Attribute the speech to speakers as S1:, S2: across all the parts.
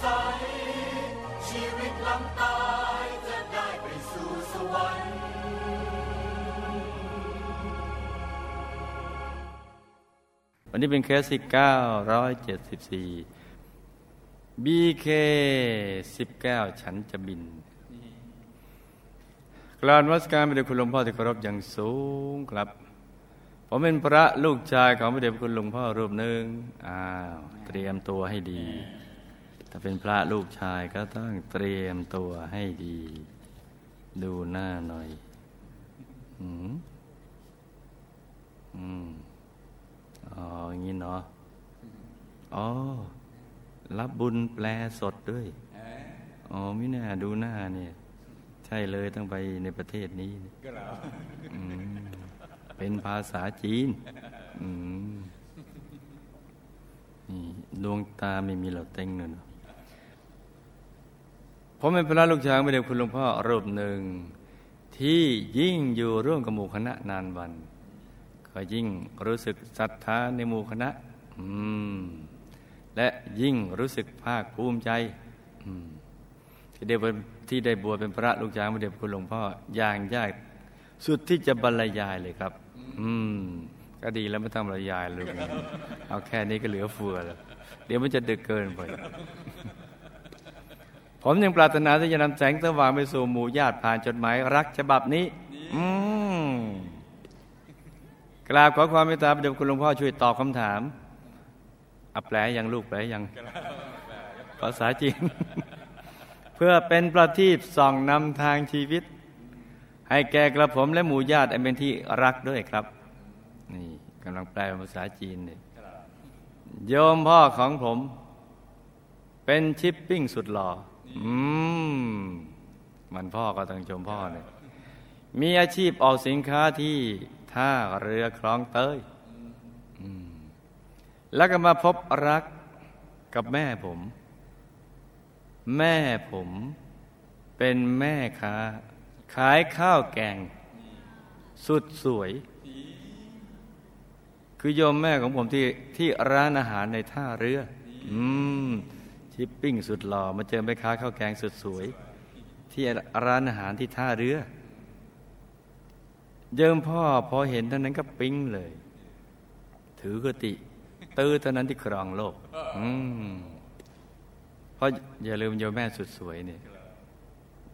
S1: ใส ชีวิตหลังตายจะได้ไปสู่สวรรค์
S2: วันนี้เป็นเคสที่974 BK 19 ฉันจะบินกลานวัสการพระเดชคุณหลวงพ่อที่เคารพอย่างสูงครับ ผมเป็นพระลูกชายของพระเดชคุณหลวงพ่อรูปหนึ่งอ้าว เตรียมตัวให้ดี ถ้าเป็นพระลูกชายก็ต้องเตรียมตัวให้ดี ดูหน้าหน่อยอืมอืมอ๋ออย่างนี้เนาะอ๋อ รับบุญแปลสดด้วยอ๋อม่น่าดูหน้าเนี่ย ใช่เลยต้องไปในประเทศนี้อืมเป็นภาษาจีนอืมนี่ดวงตาไม่มีเหล่าเต็งเลยเนาะ ผมเป็นพระลูกช้างไม่ได้คุณหลวงพ่อรูปหนึ่ง ที่ยิ่งอยู่ร่วมกับหมู่คณะนานวัน ก็ยิ่งรู้สึกศรัทธาในหมู่คณะอืมและยิ่งรู้สึกภาคภูมิใจที่ได้เป็นที่ได้บวชเป็นพระลูกช้างพระเดชคุณหลวงพ่ออย่างยากสุดที่จะบรรยายเลยครับ อืม ก็ดีแล้วไม่ต้องบรรยายเลยเอาแค่นี้ก็เหลือเฟือแล้ว เดี๋ยวมันจะดึกเกินไป ผมยังปรารถนาที่จะนำแสงสว่างไปสู่หมู่ญาติผ่านจดหมายรักฉบับนี้ อืมกราบขอความเมตตาพระเดชคุณหลวงพ่อช่วยตอบคำถามอัแปลยังลูกแปลยังภาษาจีน เพื่อเป็นประทีปส่องนำทางชีวิต ให้แก่กระผมและหมู่ญาติอันเป็นที่รักด้วยครับ นี่กำลังแปลเป็นภาษาจีนเลยโยมพ่อของผม เป็นชิปปิ้งสุดหล่อ อืม มันพ่อก็ต้องชมพ่อเนี่ยมีอาชีพออกสินค้าที่ท่าเรือคลองเตยแล้วก็มาพบรักกับแม่ผม แม่ผมเป็นแม่ค้า ขายข้าวแกง สุดสวย คือโยมแม่ของผมที่ที่ร้านอาหารในท่าเรือ อืม ชิปปิ้งสุดหล่อมาเจอแม่ค้าข้าวแกงสุดสวย ที่ร้านอาหารที่ท่าเรือ เยิมพ่อพอเห็นเท่านั้นก็ปิ๊งเลย ถือกติ ตื้อเท่านั้นที่ครองโลก อืมเพราะอย่าลืมโยมแม่สุดสวยเนี่ย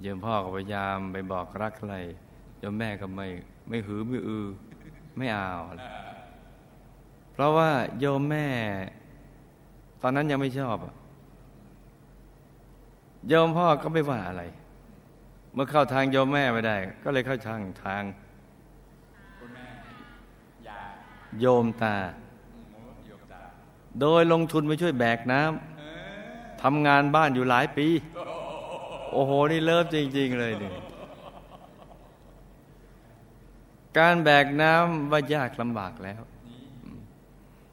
S2: โยมพ่อก็พยายามไปบอกรักใครโยมแม่ก็ไม่ ไม่หือไม่อือ ไม่เอา เพราะว่าโยมแม่ ตอนนั้นยังไม่ชอบอะ โยมพ่อก็ไม่ว่าอะไร เมื่อเข้าทางโยมแม่ไม่ได้ ก็เลยเข้าทางทางโยมตา โดยลงทุนไปช่วยแบกน้ำทำงานบ้านอยู่หลายปี โอ้โห นี่เลิฟจริง ๆ เลยเนี่ยการแบกน้ำว่ายากลำบากแล้ว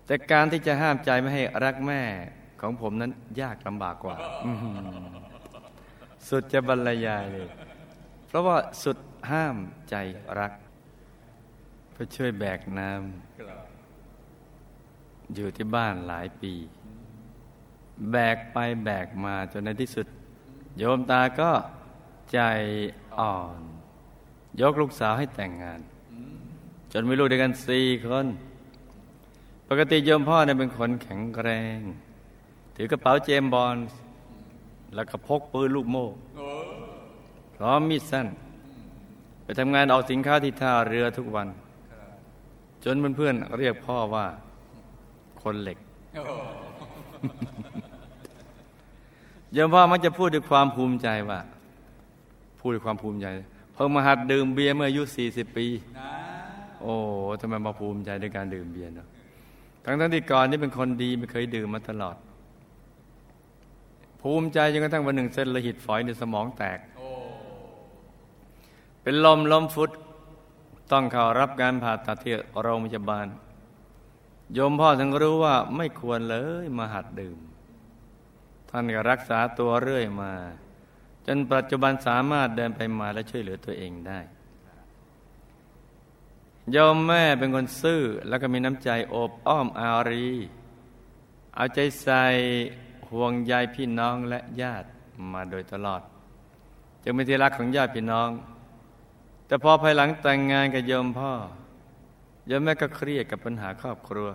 S2: แต่การที่จะห้ามใจไม่ให้รักแม่ของผมนั้นยากลำบากกว่า สุดจะบรรยายเลย เพราะว่าสุดห้ามใจรัก เพื่อช่วยแบกน้ำอยู่ที่บ้านหลายปี แบกไปแบกมาจนในที่สุด โยมตาก็ใจอ่อน ยกลูกสาวให้แต่งงาน จนมีลูกด้วยกันสี่คน ปกติโยมพ่อเนี่ยเป็นคนแข็งแรง ถือกระเป๋าเจมบอล แล้วก็พกปืนลูกโม่พร้อมมีดสั้น ไปทำงานออกสินค้าที่ท่าเรือทุกวัน จนเพื่อนๆเรียกพ่อว่า คนเหล็กโยมพ่อมักจะพูดด้วยความภูมิใจว่า พูดด้วยความภูมิใจ เพิ่งมาหัดดื่มเบียร์เมื่ออายุสี่สิบปี โอ้ทำไมมาภูมิใจในการดื่มเบียร์เนาะทั้งทั้งที่ก่อนนี่เป็นคนดีไม่เคยดื่มมาตลอด ภูมิใจจนกระทั่งวันหนึ่งเส้นโลหิตฝอยในสมองแตก เป็นลมล้มฟุตต้องเข้ารับการผ่าตัดที่โรงพยาบาล โยมพ่อทั้งรู้ว่าไม่ควรเลยมาหัดดื่ม ท่านก็รักษาตัวเรื่อยมา จนปัจจุบันสามารถเดินไปมาและช่วยเหลือตัวเองได้โยมแม่เป็นคนซื่อแล้วก็มีน้ำใจโอบอ้อมอารี เอาใจใส่ ห่วงใยพี่น้องและญาติมาโดยตลอด จึงเป็นที่รักของญาติพี่น้อง แต่พอภายหลังแต่งงานกับโยมพ่อโยมแม่ก็เครียดกับปัญหาครอบครัว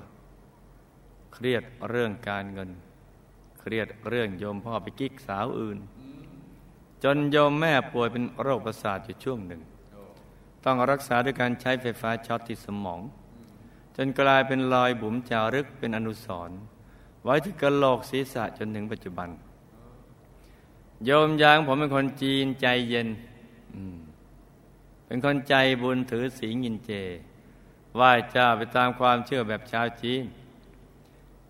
S2: เครียดเรื่องการเงิน เครียดเรื่องโยมพ่อไปกิ๊กสาวอื่น จนโยมแม่ป่วยเป็นโรคประสาทอยู่ช่วงหนึ่ง ต้องรักษาด้วยการใช้ไฟฟ้าช็อตที่สมอง จนกลายเป็นรอยบุ๋มจารึกเป็นอนุสรณ์ ไว้ที่กระโหลกศีรษะจนถึงปัจจุบัน โยมยางผมเป็นคนจีนใจเย็น เป็นคนใจบุญถือศีลยินเจไหว้เจ้าไปตามความเชื่อแบบชาวจีน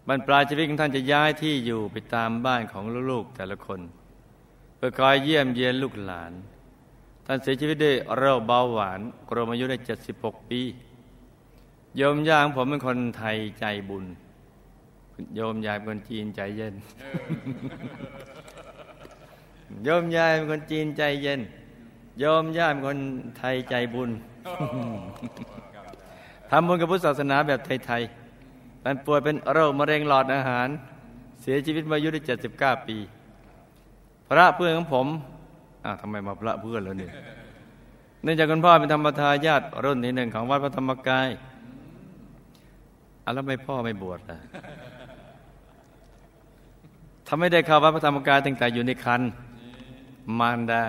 S2: บรรปลายชีวิตของท่านจะย้ายที่อยู่ไปตามบ้านของลูกๆแต่ละคน เพื่อคอยเยี่ยมเยียนลูกหลาน ท่านเสียชีวิตด้วยโรคเบาหวานกรมอายุได้ 76 ปี โยมย่างผมเป็นคนไทยใจบุญ โยมยายเป็นคนจีนใจเย็น โยมยายเป็นคนจีนใจเย็น โยมย่าเป็นคนไทยใจบุญทำบุญกับพุทธศาสนาแบบไทยๆมันป่วยเป็นโรคมะเร็งหลอดอาหาร เสียชีวิตมาอายุได้เจ็ดสิบเก้าปี พระเพื่อนของผมอ้าวทำไมมาพระเพื่อนแล้วเนี่ยเนื่องจากคุณพ่อเป็นธรรมทายาทรุ่นที่หนึ่งของวัดพระธรรมกายอะแล้วไม่พ่อไม่บวชล่ะ ทำไม่ได้เข้าวัดพระธรรมกายตั้งแต่อยู่ในคันมารดา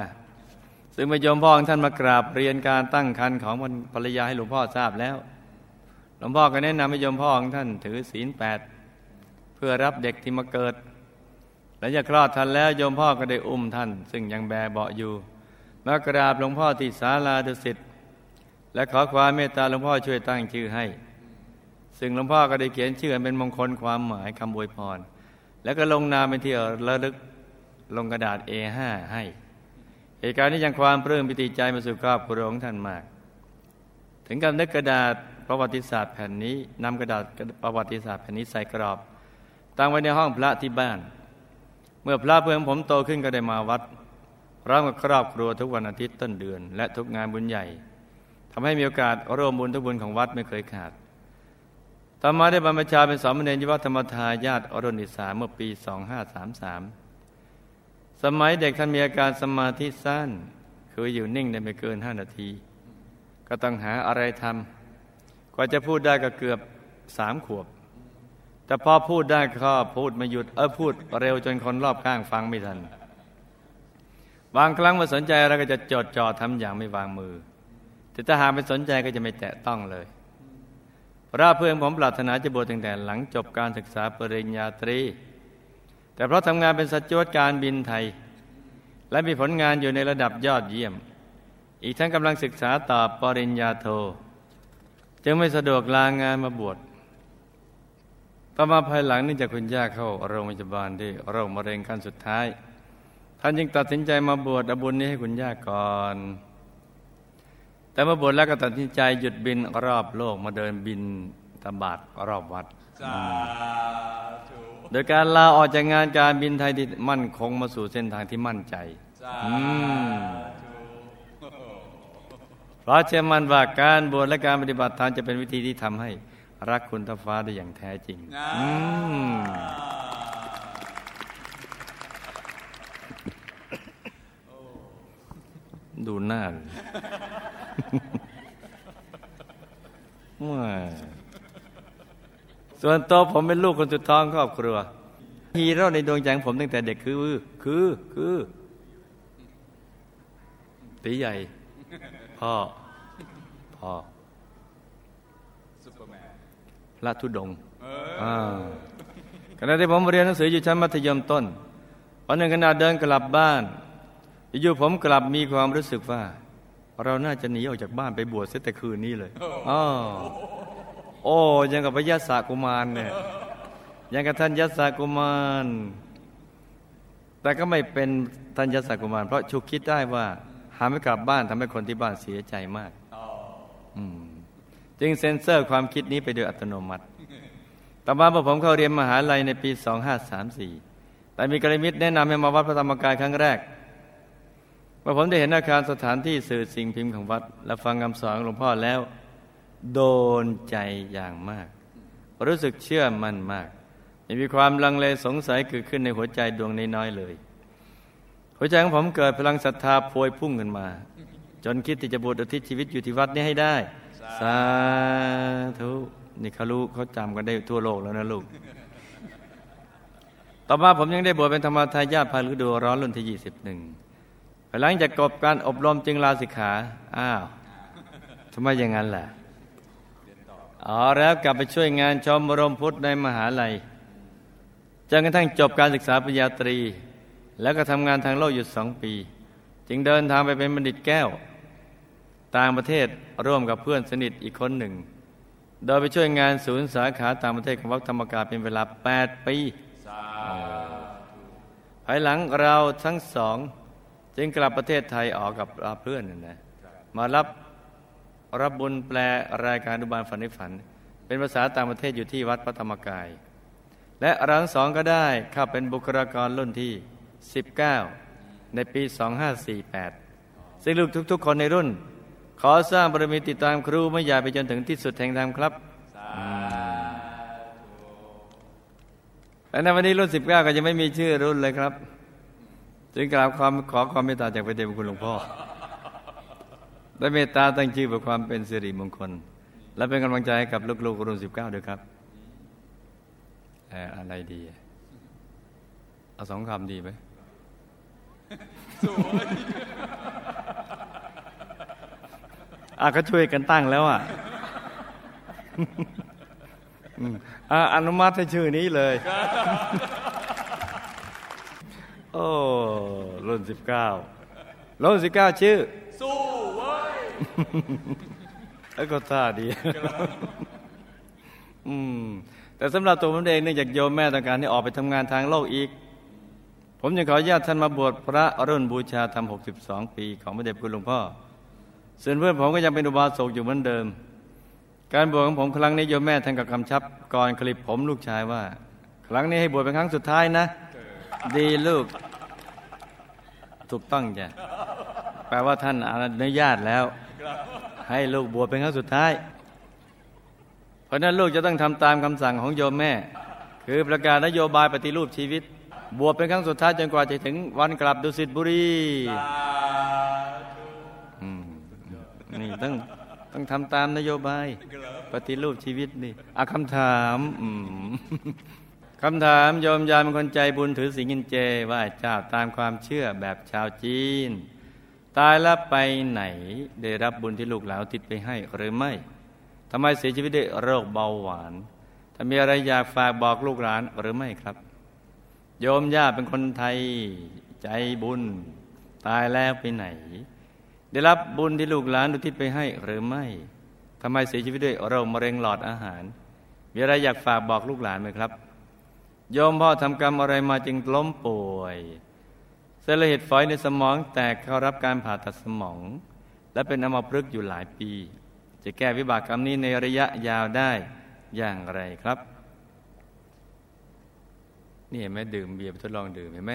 S2: ซึ่งมาโยมพ่อของท่านมากราบเรียนการตั้งคันของภรรยาให้หลวงพ่อทราบแล้ว หลวงพ่อก็แนะนำให้โยมพ่อของท่านถือศีลแปดเพื่อรับเด็กที่มาเกิดและจะคลอดท่านแล้วโยมพ่อก็ได้อุ้มท่าน ซึ่งยังแบเบาอยู่มากราบหลวงพ่อที่ศาลาดุสิตและขอความเมตตาหลวงพ่อช่วยตั้งชื่อให้ ซึ่งหลวงพ่อก็ได้เขียนชื่อเป็นมงคลความหมายคำบวยพร แล้วก็ลงนามเป็นที่ระลึกลงกระดาษ A5 ให้ เหตุการณ์นี้ยังความปลื้มปิติใจมาสู่ครอบครัวของท่านมาก ถึงกับนึกกระดาษประวัติศาสตร์แผ่นนี้นำกระดาษประวัติศาสตร์แผ่นนี้ใส่กรอบ ตั้งไว้ในห้องพระที่บ้าน เมื่อพระเพื่อนผมโตขึ้นก็ได้มาวัดพร้อมกับครอบครัวทุกวันอาทิตย์ต้นเดือน และทุกงานบุญใหญ่ทำให้มีโอกาสร่วมบุญทุกบุญของวัดไม่เคยขาด ต่อมาได้บรรพชาเป็นสามเณรยวัฒธรรมทายาทอรุณิสาเมื่อปี 2533 สมัยเด็กท่านมีอาการสมาธิสั้น คืออยู่นิ่งได้ไม่เกินห้านาที ก็ต้องหาอะไรทำกว่าจะพูดได้ก็เกือบสามขวบ แต่พอพูดได้ก็พูดไม่หยุด เออพูดเร็วจนคนรอบข้างฟังไม่ทัน บางครั้งมาสนใจเราก็จะจดจ่อทำอย่างไม่วางมือ แต่ถ้าหากไม่สนใจก็จะไม่แตะต้องเลย ระเพื่อนผมปรารถนาจะบวชตั้งแต่หลังจบการศึกษาปริญญาตรี แต่เพราะทำงานเป็นสจวตการบินไทย และมีผลงานอยู่ในระดับยอดเยี่ยม อีกทั้งกำลังศึกษาต่อปริญญาโท จึงไม่สะดวกลางานมาบวชต่อมาภายหลังนี่จากคุณย่าเข้าโรงพยาบาลที่โรคมะเร็งขั้นสุดท้าย ท่านจึงตัดสินใจมาบวชอบุญนี้ให้คุณย่าก่อน แต่เมื่อบวชแล้วก็ตัดสินใจหยุดบินรอบโลกมาเดินบินตบาดรอบวัด โดยการลาออกจากงานการบินไทยที่มั่นคงมาสู่เส้นทางที่มั่นใจเพราะเชื่อมั่นว่าการบวชและการปฏิบัติธรรมจะเป็นวิธีที่ทำให้รักคุณท้าฟ้าได้อย่างแท้จริง ดูหน้าส่วนตัวผมเป็นลูกคนสุดท้องครอบครัว ฮีโร่ในดวงใจของผมตั้งแต่เด็กคือ คือคือตีใหญ่ พ่อ พ่อพระธุดงขณะที่ผมเรียนหนังสืออยู่ชั้นมัธยมต้นวันหนึ่งขณะเดินกลับบ้าน อยู่ผมกลับมีความรู้สึกว่า เราน่าจะหนีออกจากบ้านไปบวชเสียแต่คืนนี้เลยอ๋อโอ้ยังกับพระยศกุมารเนี่ยยังกับท่านยศกุมาร แต่ก็ไม่เป็นท่านยศกุมาร เพราะชุกคิดได้ว่าหาไม่กลับบ้านทำให้คนที่บ้านเสียใจมากจึงเซ็นเซอร์ความคิดนี้ไปโดยอัตโนมัติ ต่อมาพอผมเข้าเรียนมหาลัยในปี 2534 แต่มีกระมิตรแนะนำให้มาวัดพระธรรมกายครั้งแรก เมื่อผมได้เห็นอาคารสถานที่สื่อสิ่งพิมพ์ของวัด และฟังคำสอนหลวงพ่อแล้ว โดนใจอย่างมาก รู้สึกเชื่อมั่นมากยังมีความลังเลสงสัยเกิดขึ้นในหัวใจดวงน้อยๆเลย หัวใจของผมเกิดพลังศรัทธาพวยพุ่งขึ้นมา จนคิดที่จะบวชอุทิศชีวิตอยู่ที่วัดนี้ให้ได้ สาธุนี่เขารู้เขาจำกันได้ทั่วโลกแล้วนะลูก ต่อมาผมยังได้บวชเป็นธรรมทายาทภายฤดูร้อนรุ่นที่ยี่สิบหนึ่ง หลังจากกบการอบรมจึงลาสิกขา อ้าวทำไมอย่างนั้นล่ะอ๋อแล้วกลับไปช่วยงานชมรมพุทธในมหาลัยจนกระทั่งจบการศึกษาปริญญาตรี แล้วก็ทำงานทางโลกอยู่สองปี จึงเดินทางไปเป็นบัณฑิตแก้ว ต่างประเทศร่วมกับเพื่อนสนิทอีกคนหนึ่ง โดยไปช่วยงานศูนย์สาขาต่างประเทศของวัดธรรมกายเป็นเวลา 8 ปีภายหลังเราทั้งสอง จึงกลับประเทศไทยออกกับเพื่อนนะมารับรับบุญแปลรายการดุบาลฝันในฝัน เป็นภาษาต่างประเทศอยู่ที่วัดพระธรรมกาย และรังสองก็ได้เข้าเป็นบุคลากรรุ่นที่ 19 ในปี 2548 ซึ่งลูกทุก ๆ คนในรุ่น ขอสร้างบารมีติดตามครูไม่ยาไปจนถึงที่สุดแห่งธรรมครับและในวันนี้รุ่น 19 ก็ยังไม่มีชื่อรุ่นเลยครับ จึงกราบความขอความเมตตาจากพระเดชพระคุณหลวงพ่อได้เมตตาตั้งชื่อเพื่อความเป็นสิริมงคล และเป็นกำลังใจให้กับลูกๆรุ่น19ด้วยครับอะไรดีเอาสองคำดีไหมสวยอะก็ช่วยกันตั้งแล้วอะอนุมัติให้ชื่อนี้เลย โอ้รุ่นสิบเก้ารุ่นสิบเก้าชื่อ
S3: สู้เว้ย
S2: แล้วก็ท่าดี อืม แต่สำหรับตัวผมเองเนื่องจากโยมแม่ต้องการให้ออกไปทำงานทางโลกอีก ผมยังขออนุญาตท่านมาบวชพระรุ่นบูชาธรรม 62 ปีของพระเดชคุณหลวงพ่อ ส่วนเพื่อนผมก็ยังเป็นอุบาสกอยู่เหมือนเดิม การบวชของผมครั้งนี้โยมแม่ท่านกับคำชับ ก่อนคลิปผมลูกชายว่า ครั้งนี้ให้บวชเป็นครั้งสุดท้ายนะ ดีลูก ถูกต้องจ้ะแปลว่าท่านอนุญาตแล้ว ให้ลูกบวชเป็นครั้งสุดท้าย เพราะนั้นลูกจะต้องทำตามคำสั่งของโยมแม่ คือประกาศนโยบายปฏิรูปชีวิต บวชเป็นครั้งสุดท้ายจนกว่าจะถึงวันกลับดุสิตบุรีนี่ต้องต้องทำตามนโยบาย ปฏิรูปชีวิตนี่อาคำถาม คำถามโยมยามเป็นคนใจบุญถือสิงินเจไหว้เจ้าตามความเชื่อแบบชาวจีน ตายแล้วไปไหนได้รับบุญที่ลูกหลานติดไปให้หรือไม่ทำไมเสียชีวิตด้วยโรคเบาหวานถ้ามีอะไรอยากฝากบอกลูกหลานหรือไม่ครับ โยมย่าเป็นคนไทยใจบุญ ตายแล้วไปไหน ได้รับบุญที่ลูกหลานอุทิศไปให้หรือไม่ทำไมเสียชีวิตด้วยโรคมะเร็งหลอดอาหาร มีอะไรอยากฝากบอกลูกหลานไหมครับ โยมพ่อทำกรรมอะไรมาจึงล้มป่วย เส้นเลือดฝอยในสมองแตกเข้ารับการผ่าตัดสมอง และเป็นอัมพฤกษ์อยู่หลายปี จะแก้วิบากกรรมนี้ในระยะยาวได้อย่างไรครับนี่เห็นไหมดื่มเบียร์ทดลองดื่มเห็นไหม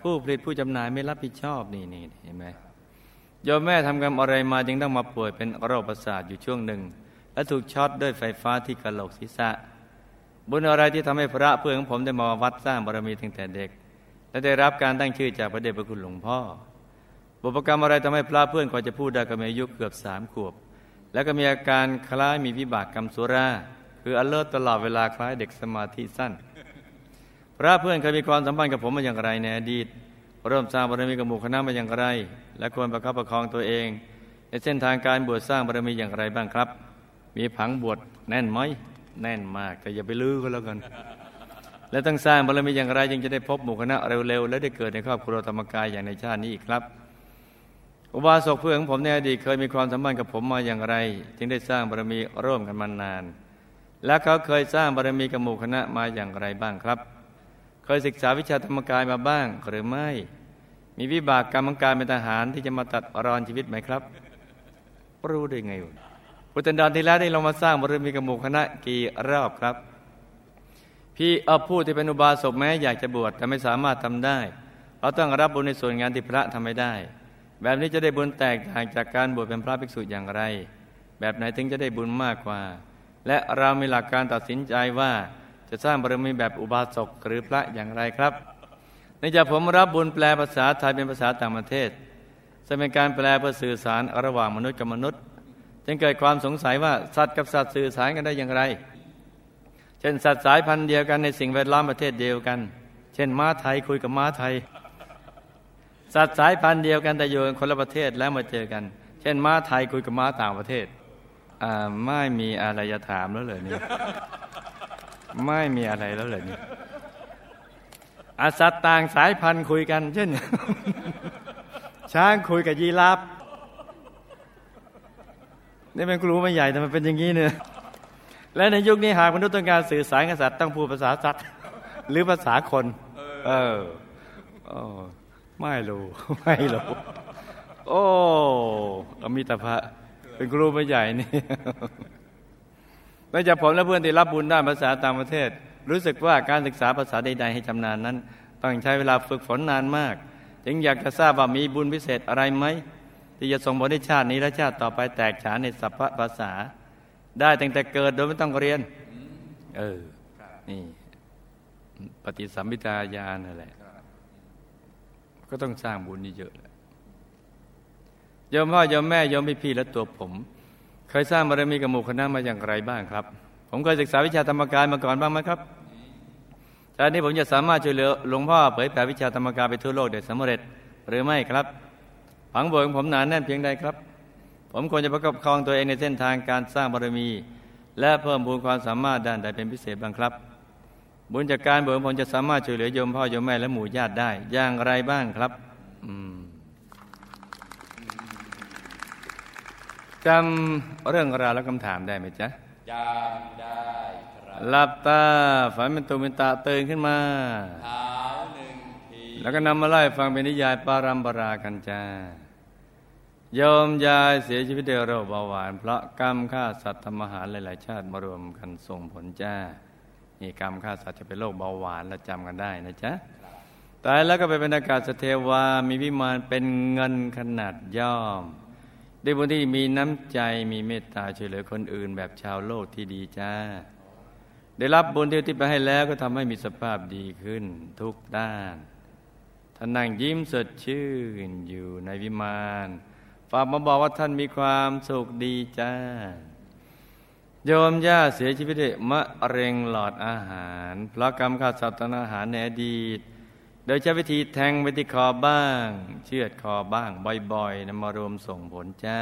S2: ผู้ผลิตผู้จำหน่ายไม่รับผิดชอบนี่นี่เห็นไหมโยมแม่ทำกรรมอะไรมาจึงต้องมาป่วยเป็นโรคประสาทอยู่ช่วงหนึ่ง และถูกช็อตด้วยไฟฟ้าที่กระโหลกศีรษะ บุญอะไรที่ทำให้พระเพื่อนของผมได้มาวัดสร้างบารมีตั้งแต่เด็ก และได้รับการตั้งชื่อจากพระเดชพระคุณหลวงพ่อ บุพกรรมอะไรทำให้พระเพื่อนกว่าจะพูดได้ก็มีอายุเกือบสามขวบ แล้วก็มีอาการคล้ายมีวิบากกรรมสุรา คืออเลิศตลอดเวลาคล้ายเด็กสมาธิสั้น พระเพื่อนเคยมีความสัมพันธ์กับผมมาอย่างไรในอดีตเริ่มสร้างบารมีกับหมู่คณะมาอย่างไร และควรประคับประคองตัวเอง ในเส้นทางการบวชสร้างบารมีอย่างไรบ้างครับ มีผังบวชแน่นไหม แน่นมาก แต่อย่าไปลื้อก็แล้วกัน และต้องสร้างบารมีอย่างไรจึงจะได้พบหมู่คณะเร็วๆและได้เกิดในครอบครัวธรรมกายอย่างในชาตินี้อีกครับอุบาสกเพื่อนของผมในอดีตเคยมีความสัมพันธ์กับผมมาอย่างไร จึงได้สร้างบารมีร่วมกันมานาน และเขาเคยสร้างบารมีกับหมู่คณะมาอย่างไรบ้างครับ เคยศึกษาวิชาธรรมกายมาบ้างหรือไม่ มีวิบากกรรมของการเป็นทหารที่จะมาตัดรอนชีวิตไหมครับ รู้ได้ไงวะ พุทธันดรที่แล้วได้ลงมาสร้างบริมีกหมู่คณะกี่รอบครับ พี่เอาผู้ที่เป็นอุบาสกแม้อยากจะบวชแต่ไม่สามารถทำได้ เราต้องรับบุญในส่วนงานที่พระทำไม่ได้ แบบนี้จะได้บุญแตกต่างจากการบวชเป็นพระภิกษุอย่างไร แบบไหนถึงจะได้บุญมากกว่า และเรามีหลักการตัดสินใจว่าจะสร้างบารมีแบบอุบาสกหรือพระอย่างไรครับเนื่องจากผมรับบุญแปลภาษาไทยเป็นภาษาต่างประเทศจะเป็นการแปลเพื่อสื่อสารระหว่างมนุษย์กับมนุษย์ จึงเกิดความสงสัยว่าสัตว์กับสัตว์สื่อสารกันได้อย่างไร เช่นสัตว์สายพันธุ์เดียวกันในสิ่งแวดล้อมประเทศเดียวกัน เช่นม้าไทยคุยกับม้าไทย สัตว์สายพันธุ์เดียวกันแต่อยู่คนละประเทศแล้วมาเจอกัน เช่นม้าไทยคุยกับม้าต่างประเทศไม่มีอะไรจะถามแล้วเลยนี่ไม่มีอะไรแล้วเลยนี่อาสัตว์ต่างสายพันธุ์คุยกัน เช่น ช้างคุยกับยีราฟ นี่เป็นครูไม่ใหญ่แต่มันเป็นอย่างนี้เนี่ยและในยุคนี้หากมนุษย์ต้องการสื่อสารกับสัตว์ต้องพูดภาษาสัตว์หรือภาษาคน เออไม่รู้ไม่รู้โอ้อมิตรภะเป็นครูไม่ใหญ่นี่นอกจากผมและเพื่อนที่รับบุญด้านภาษาต่างประเทศ รู้สึกว่าการศึกษาภาษาใด ๆ ให้ชำนาญนั้น ต้องใช้เวลาฝึกฝนนานมาก จึงอยากจะทราบว่ามีบุญพิเศษอะไรไหม ที่จะส่งผลให้ชาตินี้และชาติต่อไปแตกฉานในสัพพภาษา ได้ตั้งแต่เกิดโดยไม่ต้องเรียน เออ นี่ ปฏิสัมพิทาญาณนั่นแหละ ก็ต้องสร้างบุญนี่เยอะโยมพ่อยมแม่ยมพี่พี่และตัวผม เคยสร้างบารมีกับหมู่คณะมาอย่างไรบ้างครับ ผมเคยศึกษาวิชาธรรมกายมาก่อนบ้างไหมครับตอนนี้ผมจะสามารถช่วยเหลือหลวงพ่อเผยแผ่วิชาธรรมกายไปทั่วโลกได้สำเร็จหรือไม่ครับ ฝังบวของผมหนานแน่นเพียงใดครับ ผมควรจะประกอบครองตัวเองในเส้นทางการสร้างบารมี และเพิ่มบูญความสามารถด้านใดเป็นพิเศษบ้างครับ บุญจากการบวชผมจะสามารถช่วยเหลือโยมพ่อโยมแม่และหมู่ญาติได้ อย่างไรบ้างครับอืมจำเรื่องราวและคำถามได้ไหมจ๊ะ
S3: จำได้ครับ
S2: หลับตาฝันเป็นตุเป็นตาตื่นขึ้นมา
S3: เท้าหนึ่งที
S2: แล้วก็นำมาไล่ฟังเป็นนิยายปารัมปรากันจ้า ยมยายเสียชีวิตเดโรคเบาหวาน เพราะกรรมฆ่าสัตว์ทำอาหารหลาย ๆ ชาติมารวมกันส่งผลจ้านี่กรรมฆ่าสัตว์จะเป็นโรคเบาหวานและจำกันได้นะจ๊ะตายแล้วก็ไปเป็นอากาศสเทวา มีวิมานเป็นเงินขนาดย่อมด้วยบุญที่มีน้ำใจมีเมตตาช่วยเหลือคนอื่นแบบชาวโลกที่ดีจ้า ได้รับบุญที่ที่ไปให้แล้วก็ทำให้มีสภาพดีขึ้นทุกด้านท่านนั่งยิ้มสดชื่นอยู่ในวิมาน ฝากมาบอกว่าท่านมีความสุขดีจ้า โยมย่าเสียชีวิตด้วยมะเร็งหลอดอาหาร เพราะกรรมขาดสัตว์อาหารในอดีต โดยใช้วิธีแทงไปที่คอบ้าง เชือดคอบ้าง บ่อยๆนำมารวมส่งผลจ้า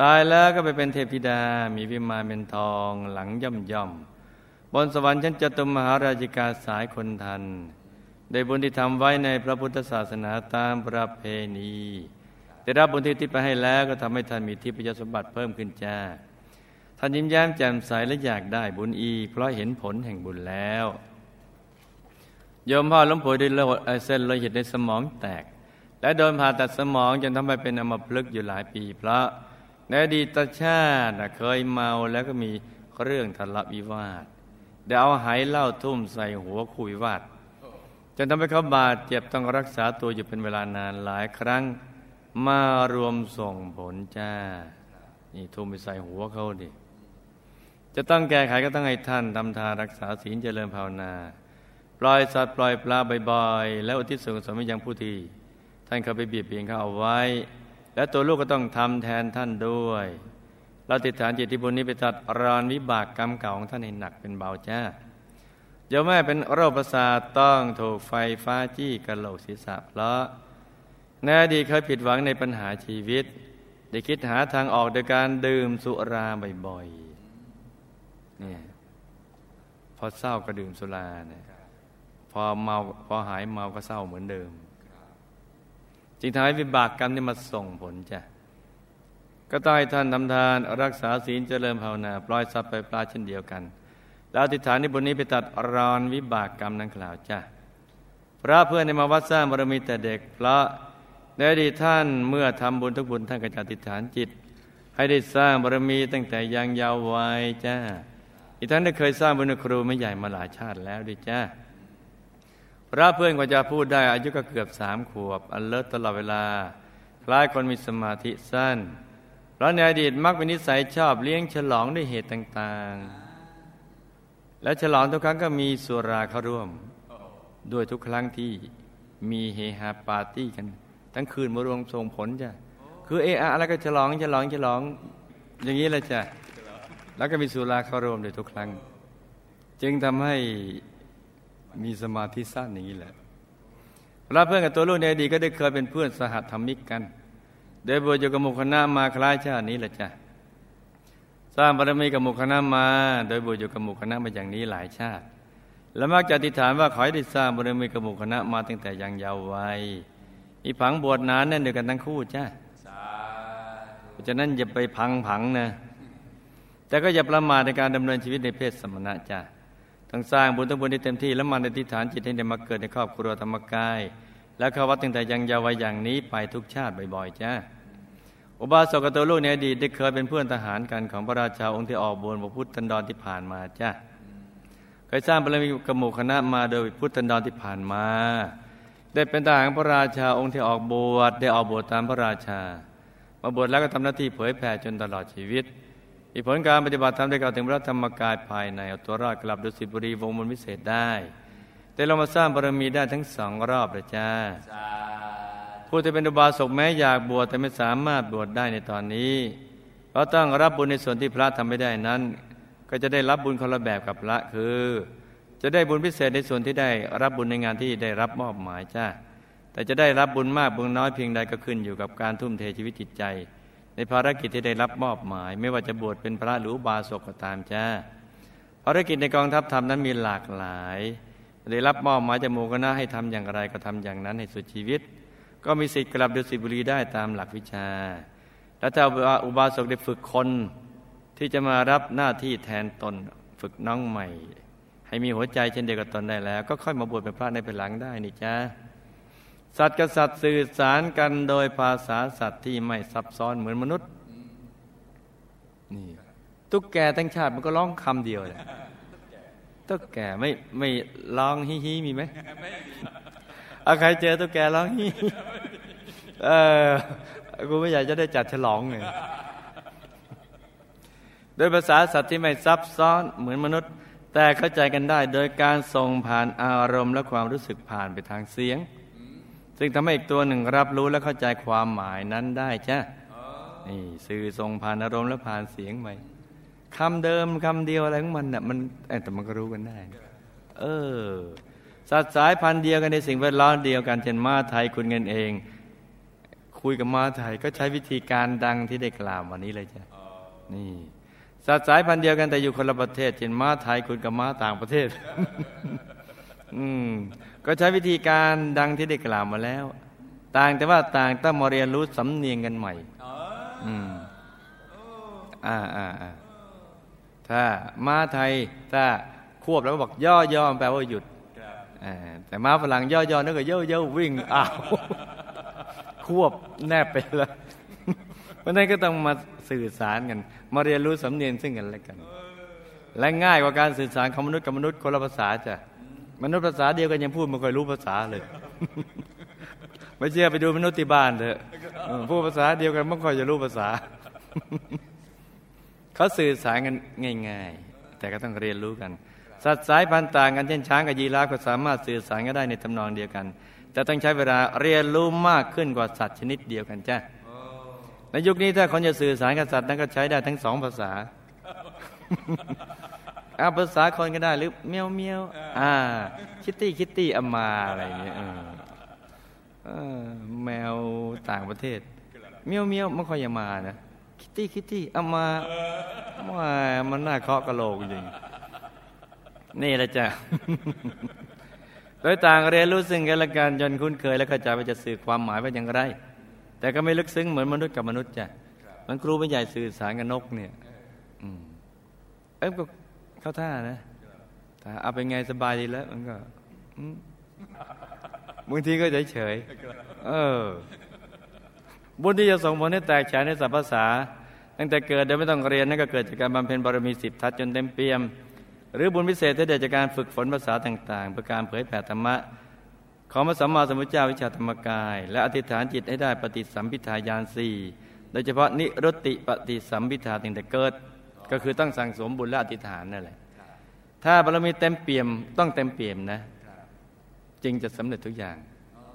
S2: ตายแล้วก็ไปเป็นเทพธิดา มีวิมานเป็นทองหลังย่อมย่อมบนสวรรค์ชั้นจตุมหาราชิกาสายคนทัน ได้บุญที่ทำไว้ในพระพุทธศาสนาตามประเพณี ได้รับบุญที่ทิพไปให้แล้วก็ทำให้ท่านมีทิพยสมบัติเพิ่มขึ้นจ้า ท่านยิ้มแย้มแจ่มใสและอยากได้บุญอี เพราะเห็นผลแห่งบุญแล้วโยมพ่อล้มป่วยด้วยเส้นโลหิตในสมองแตก และโดนผ่าตัดสมองจนทำให้เป็นอัมพฤกษ์อยู่หลายปี เพราะในอดีตชาติเคยเมาแล้วก็มีเรื่องทะเลาะวิวาทเดี๋ยวเอาไหเหล้าทุ่มใส่หัวคุยวาดจนทำให้เขาบาดเจ็บต้องรักษาตัวอยู่เป็นเวลานานหลายครั้ง มารวมส่งผลจ้า นี่ทุ่มไปใส่หัวเขาดิ จะต้องแก้ไขก็ต้องให้ท่านทำทานรักษาศีลเจริญภาวนา ปล่อยสัตว์ปล่อยปลาบ่อยๆ แล้วอุทิศส่วนกุศลไปยังผู้ที่ท่านเคยไปเบียดเบียนเขาเอาไว้ และตัวลูกก็ต้องทำแทนท่านด้วย เราติดฐานจิตที่บุญนี้ไปตัดรอนวิบากกรรมเก่าของท่านให้หนักเป็นเบาจ้าเดี๋ยวแม่เป็นโรคประสาทต้องถูกไฟฟ้าจี้กระโหลกศีรษะเพราะ ในอดีตเคยผิดหวังในปัญหาชีวิต ได้คิดหาทางออกโดยการดื่มสุราบ่อยๆเนี่ยพอเศร้าก็ดื่มสุราเนี่ยพอเมาพอหายเมาก็เศร้าเหมือนเดิมจึงทำให้วิบากกรรมนี่มาส่งผลจ้ะก็ต้อท่านทำทานรักษาศีลเจริญภาวนา ปล่อยสัตว์ไปปลาเช่นเดียวกัน แล้วอธิษฐานในบนนี้ไปตัดรอนวิบากกรรมนั้นกล่าวจ้ะพระเพื่อนในมาวัดสร้างบารมีแต่เด็ก เพราะ ในอดีตท่านเมื่อทำบุญทุกบุญท่านก็จะอธิษฐานจิต ให้ได้สร้างบารมีตั้งแต่ยังยาววัยจ้าอีกท่านได้เคยสร้างบุญครูไม่ใหญ่มาหลายชาติแล้วดิจ้าพระเพื่อนกว่าจะพูดได้อายุก็เกือบสามขวบ อันเลิศตลอดเวลา คล้ายคนมีสมาธิสั้นเพราะในอดีตมักเป็นนิสัยชอบเลี้ยงฉลองด้วยเหตุต่าง ๆ และฉลองทุกครั้งก็มีสุราเข้าร่วม ด้วยทุกครั้งที่มีเฮฮาปาร์ตี้กัน ทั้งคืนมารวมส่งผลจ้ะคือเอออะไรก็ฉลองฉลองฉลอง อย่างนี้แหละจ้ะแล้วก็มีสุราเข้ารวมด้วยทุกครั้ง จึงทำให้มีสมาธิสั้นอย่างนี้แหละเราเพื่อนกับตัวลูกในอดีตก็ได้เคยเป็นเพื่อนสหธรรมิกกัน โดยบวชอยู่กับมู่คณะมาคล้ายชาตินี้แหละจ้ะสร้างบารมีกับมู่คณะมา โดยบวชอยู่กับมู่คณะมาอย่างนี้หลายชาติ และมักจะอธิฐานว่าขอให้ได้สร้างบารมีกับมู่คณะมาตั้งแต่ยังเยาว์วัย มีผังบวชนานแน่นเดียวกันทั้งคู่จ้ะเพราะฉะนั้นอย่าไปพังผังนะแต่ก็อย่าประมาทในการดำเนินชีวิตในเพศสมณะจ้ะต้องสร้างบุญทั้งบุญที่เต็มที่แล้วมันอธิษฐานจิตให้ได้มาเกิดในครอบครัวธรรมกาย แล้วเข้าวัดตั้งแต่ยังเยาว์วัยอย่างนี้ไปทุกชาติบ่อยๆจ้าอุบาสกตัวลูกในอดีตได้เคยเป็นเพื่อนทหารกันของพระราชาองค์ที่ออกบวชพระพุทธันดรที่ผ่านมาจ้าเคยสร้างบารมีกระหมู่คณะมาโดยพุทธันดรที่ผ่านมา ได้เป็นทหารพระราชาองค์ที่ออกบวชได้ออกบวชตามพระราชา มาบวชแล้วก็ทำหน้าที่เผยแผ่จนตลอดชีวิตมีผลการปฏิบัติธรรมได้กล่าวถึงพระธรรมกายภายในเอาตัวรอดกลับดุสิตบุรีวงมนวิเศษได้แต่เรามาสร้างบารมีได้ทั้งสองรอบเลยจ้าผู้ที่เป็นอุบาสกแม้อยากบวชแต่ไม่สามารถบวชได้ในตอนนี้เพราะต้องรับบุญในส่วนที่พระทำไม่ได้นั้น ก็จะได้รับบุญคนละแบบกับพระคือ จะได้บุญพิเศษในส่วนที่ได้รับบุญในงานที่ได้รับมอบหมายจ้าแต่จะได้รับบุญมากบุญน้อยเพียงใดก็ขึ้นอยู่กับการทุ่มเทชีวิตจิตใจ ในภารกิจที่ได้รับมอบหมาย ไม่ว่าจะบวชเป็นพระหรือบาศกก็ตามจ้าภารกิจในกองทัพธรรมนั้นมีหลากหลาย ได้รับมอบหมายจากหมู่คณะให้ทำอย่างไรก็ทำอย่างนั้นให้สุดชีวิต ก็มีสิทธิ์กลับดุสิตบุรีได้ตามหลักวิชา แล้วถ้าอุบาสกได้ฝึกคนที่จะมารับหน้าที่แทนตนฝึกน้องใหม่ ให้มีหัวใจเช่นเดียวกับตนได้แล้ว ก็ค่อยมาบวชเป็นพระในภายหลังได้นี่จ้าสัตว์กับสัตว์สื่อสารกันโดยภาษาสัตว์ที่ไม่ซับซ้อนเหมือนมนุษย์นี่ตุ๊กแกตั้งชาติมันก็ร้องคำเดียวเลยตุ๊กแกไม่ไม่ร้องฮิฮิมีไหมอาใครเจอตุ๊กแกร้องฮิเออกูไม่อยากจะได้จัดฉลองเลยโดยภาษาสัตว์ที่ไม่ซับซ้อนเหมือนมนุษย์ แต่เข้าใจกันได้โดยการส่งผ่านอารมณ์และความรู้สึกผ่านไปทางเสียง ซึ่งทำให้อีกตัวหนึ่งรับรู้และเข้าใจความหมายนั้นได้จ้ะนี่สื่อทรงผ่านอารมณ์และผ่านเสียงไปคำเดิมคำเดียวอะไรของมันน่ะมันแต่มันก็รู้กันได้เออสัตว์สายพันธุ์เดียวกันในสิ่งแวดล้อมเดียวกันเช่นม้าไทยคุณเงินเอง คุยกับม้าไทยก็ใช้วิธีการดังที่ได้กล่าววันนี้เลยจ้ะนี่ สัตว์สายพันธุ์เดียวกันแต่อยู่คนละประเทศเช่นม้าไทยคุณกับม้าต่างประเทศ อืมก็ใช้วิธีการดังที่ได้กล่าวมาแล้ว ต่างแต่ว่าต่างต้องมาเรียนรู้สำเนียงกันใหม่อืมอ่าอ่าอ่าถ้าม้าไทย ถ้าควบแล้วก็บอกย่อย่อแปลว่าหยุดแต่ม้าฝรั่งย่อย่อนั่นก็เย่เย่วิ่งอ้าวควบแนบไปเลย เพราะนั้นก็ต้องมาสื่อสารกัน มาเรียนรู้สำเนียงซึ่งกันและกัน และง่ายกว่าการสื่อสารของมนุษย์กับมนุษย์คนละภาษาจ้ะมนุษย์ภาษาเดียวกันยังพูดไม่ค่อยรู้ภาษาเลยไม่เชื่อไปดูมนุษย์ที่บ้านเถอะพูดภาษาเดียวกันไม่ค่อยจะรู้ภาษา เขาสื่อสารกันง่าย ๆ แต่ก็ต้องเรียนรู้กัน สัตว์สายพันธุ์ต่างกันเช่นช้างกับยีราฟก็สามารถสื่อสารกันได้ในทำนองเดียวกัน แต่ต้องใช้เวลาเรียนรู้มากขึ้นกว่าสัตว์ชนิดเดียวกันจ้ะ ในยุคนี้ถ้าคนจะสื่อสารกับสัตว์นั้นก็ใช้ได้ทั้งสองภาษาอาภาษาคนก็ได้หรือเมียวเมียวอ่า kitty kitty อามาอะไรอย่างเงี้ยแมวต่างประเทศ เมียวเมียวไม่ค่อยจะมานะคิตตี้คิตตี้อามาว่ามันน่าเคาะกระโหลกจริงนี่แหละจ้ะโดยต่างเรียนรู้ซึ่งกันและกันจนคุ้นเคย แล้วเข้าใจว่าจะสื่อความหมายว่าอย่างไร แต่ก็ไม่ลึกซึ้งเหมือนมนุษย์กับมนุษย์จ้ะมันครูไม่ใหญ่สื่อสารกับนกเนี่ยอืมเอ้ก็เข้าท่านะถ้าเอาเป็นไงสบายดีแล้ว มันก็บางทีก็เฉยเฉยเออ บุญที่จะส่งผลให้แตกฉานในสัพภาษา ตั้งแต่เกิดโดยไม่ต้องเรียนนั่นก็เกิดจากการบำเพ็ญบารมีสิบทัศจนเต็มเปี่ยม หรือบุญพิเศษที่ได้จากการฝึกฝนภาษาต่าง ๆ เพื่อการเผยแผ่ธรรมะ ขอพระสัมมาสัมพุทธเจ้าวิชาธรรมกาย และอธิษฐานจิตให้ได้ปฏิสัมพิทายานสี่โดยเฉพาะนิรติปฏิสัมพิทาตั้งแต่เกิด ก็คือต้องสั่งสมบุญและอธิษฐานนั่นแหละถ้าบารมีเต็มเปี่ยมต้องเต็มเปี่ยมนะ จึงจะสำเร็จทุกอย่าง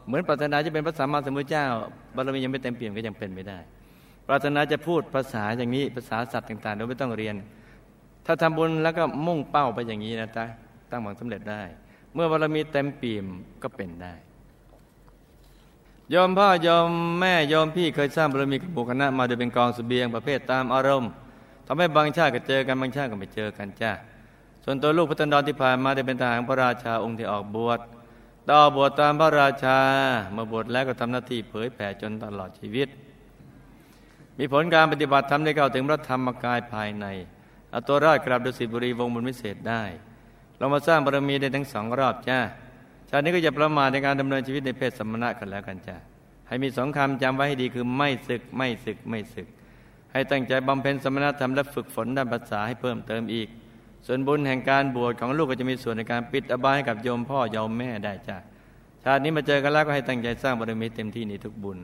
S2: เหมือนปรารถนาจะเป็นพระสัมมาสัมพุทธเจ้า บารมียังไม่เต็มเปี่ยมก็ยังเป็นไม่ได้ ปรารถนาจะพูดภาษาอย่างนี้ภาษาสัตว์ต่างๆโดยไม่ต้องเรียน ถ้าทำบุญแล้วก็มุ่งเป้าไปอย่างนี้นะจ๊ะตั้งหวังสำเร็จได้ เมื่อบารมีเต็มปี่มก็เป็นได้ยอมพ่อยอมแม่ยอมพี่เคยสร้างบารมีกับบุคณะมาโดยเป็นกองสเสบียงประเภทตามอารมณ์ทำให้บางชาติก็เจอกันบางชาติก็ไม่เจอกันจ้าส่วนตัวลูกพันดรที่ผ่านมาได้เป็นทหารพระราชาองค์ที่ออกบวชต่อบวชตามพระราชามาบวชแล้วก็ทำหน้าที่เผยแผ่จนตลอดชีวิต มีผลการปฏิบัติทำได้เข้าถึงพระธรรมกายภายในเอาตัวรอดกลับดุสิตบุรีวงบุญวิเศษได้ เรามาสร้างบารมีได้ทั้งสองรอบจ้าชาตินี้ก็อย่าประมาทในการดำเนินชีวิตในเพศสมณะกันแล้วกันจ้าให้มีสองคำจำไว้ให้ดีคือไม่ศึกไม่ศึกไม่ศึก ให้ตั้งใจบำเพ็ญสมณธรรมและฝึกฝนด้านภาษาให้เพิ่มเติมอีก ส่วนบุญแห่งการบวชของลูกก็จะมีส่วนในการปิดอบายให้กับโยมพ่อโยมแม่ได้จ้าชาตินี้มาเจอกันแล้วก็ให้ตั้งใจสร้างบารมีเต็มที่ในทุกบุญ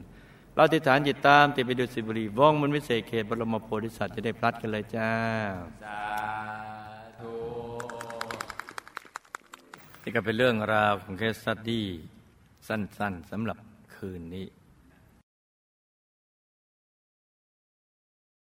S2: เราติฐานจิตตามติดไปดูสิบุรีว่องมันวิเศษเขตบรมโพธิสัตว์จะได้พลัดกันเลยจ้า
S3: สาธุ
S2: นี่ก็เป็นเรื่องราวของเคสสตดี้สั้น ๆสำหรับคืนนี้